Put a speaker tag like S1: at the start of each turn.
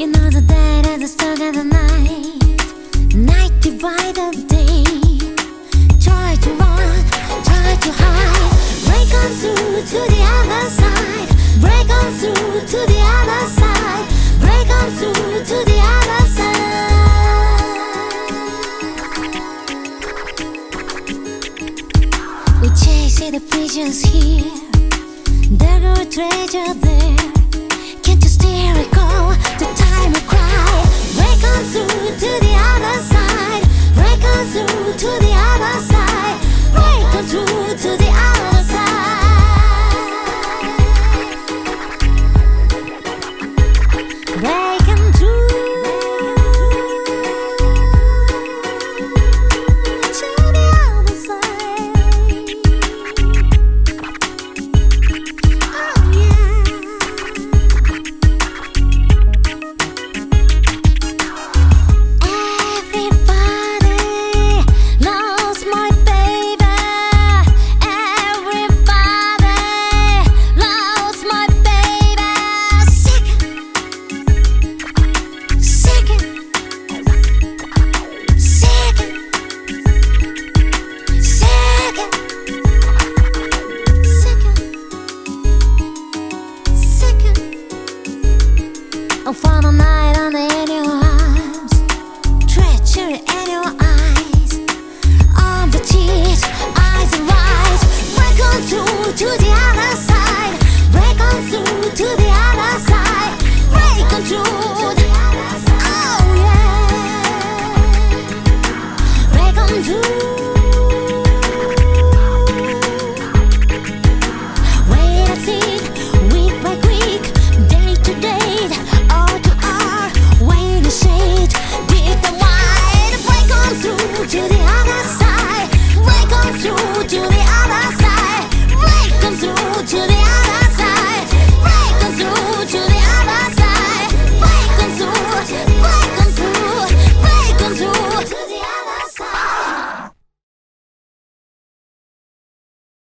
S1: You know the day that the start of the night. Night divide the day. Try to run, try to hide. Break on through to the other side. Break on through to the other side. Break on through to the other side. We chase the visions here. There go treasure there. Can't you still A final night on the in your arms Treachery in your eyes. On the cheat, eyes and eyes. Break on through to the other side. Break on through to the other side. Break on through the other side. Oh yeah. Break on through.